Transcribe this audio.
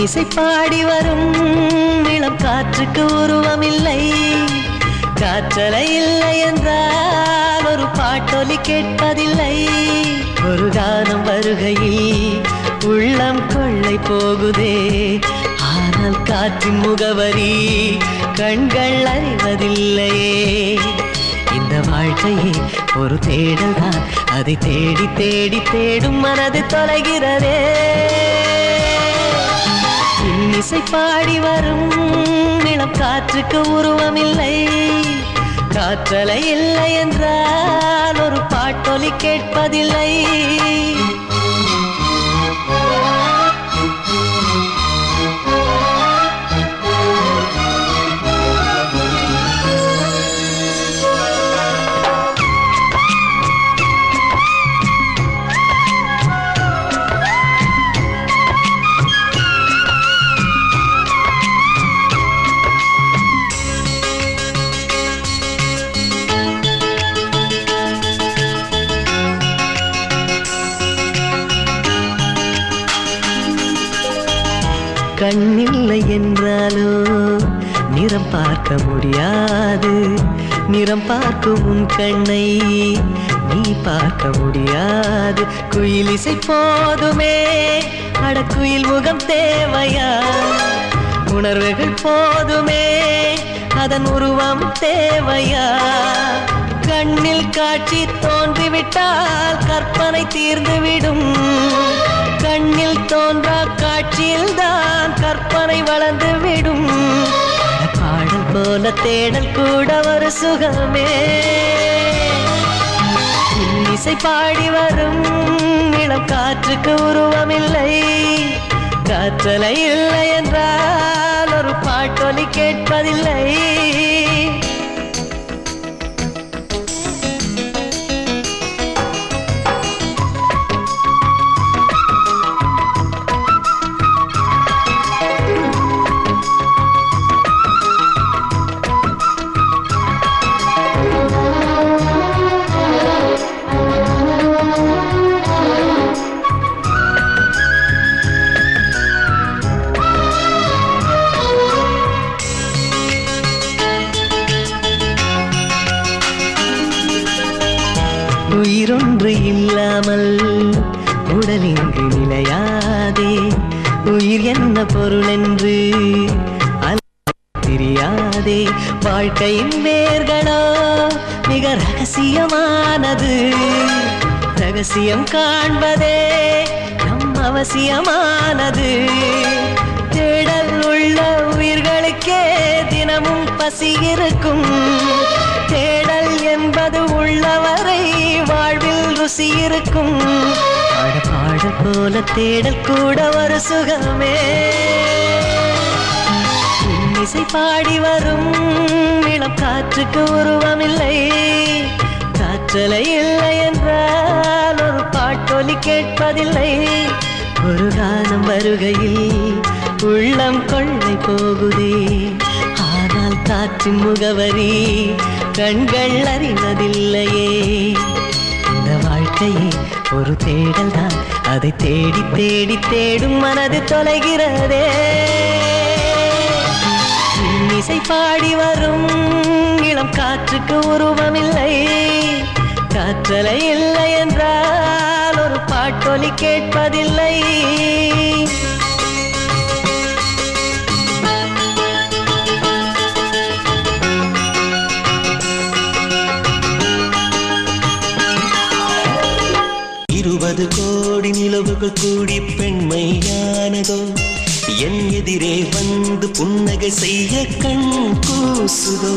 இசை பாடி வரும். இளம் காற்றுக்கு உருவமில்லை. காற்றலை இல்லை என்றால் ஒரு பாட்டொலி கேட்பதில்லை. ஒரு கானம் வருகையில் உள்ளம் கொள்ளை போகுதே. ஆனால் காற்றின் முகவரி கண்கள் அறிவதில்லையே. இந்த வாழ்க்கையே ஒரு தேடல் தான் அதை தேடி தேடி தேடும் மனது தொலைகிறதே. இன்னிசை பாடி வரும். இளம் காற்றுக்கு உருவமில்லை. காற்றலை இல்லை என்றால் ஒரு பாட்டொலி கேட்பதில்லை. கண்ணில்லை என்றாலோ? நிறம் பார்க்க முடியாது. நிறம் பார்க்கும் உன் கண்ணை நீ பார்க்க முடியாது. குயில் இசை போதுமே. அடக்குயில் முகம் தேவையா? உணர்வுகள் போதுமே. அதன் உருவம் தேவையா? கண்ணில் காட்சி தோன்றிவிட்டால் கற்பனை தீர்ந்துவிடும். கண்ணில் தோன்றா காட்சியில் தான் கற்பனை வளர்ந்து விடும் பாடல் போல தேடல் கூட ஒரு சுகமே. இசை பாடி வரும் இளம் காற்றுக்கு உருவமில்லை. காற்றலை இல்லை என்றால் ஒரு பாட்டொலி கேட்பதில்லை. ஒன்று இல்லாமல் உடல் இங்கு நிலையாதே. உயிர் என்ன பொருள் என்று தெரியாதே. வாழ்க்கையின் வேர்களோ மிக ரகசியமானது. ரகசியம் காண்பதே நம் அவசியமானது. தேடல் உள்ள உயிர்களுக்கே தினமும் பசி இருக்கும். தேட பசி இருக்கும். பாடு போல தேடல் கூட ஒரு சுகமே. இசை பாடி வரும். இளம் காற்றுக்கு உருவமில்லை. காற்றலை இல்லை என்றால் ஒரு பாட்டொலி கேட்பதில்லை. ஒரு காலம் வருகையில் உள்ளம் கொள்ளை போகுதே. ஆனால் காற்றின் முகவரி கண்கள் அறிவதில்லையே இந்த வாழ்க்கையே ஒரு தேடல் தான் அதை தேடி தேடி தேடும் மனது தொலைகிறதே. இசை பாடி வரும் இளம் காற்றுக்கு உருவமில்லை. காற்றலை இல்லை என்றால் ஒரு பாட்டொலி கேட்பதில்லை. கோடி கூடி பெண்மையானதோ என் எதிரே வந்து புன்னகை செய்ய கண் கூசுதோ?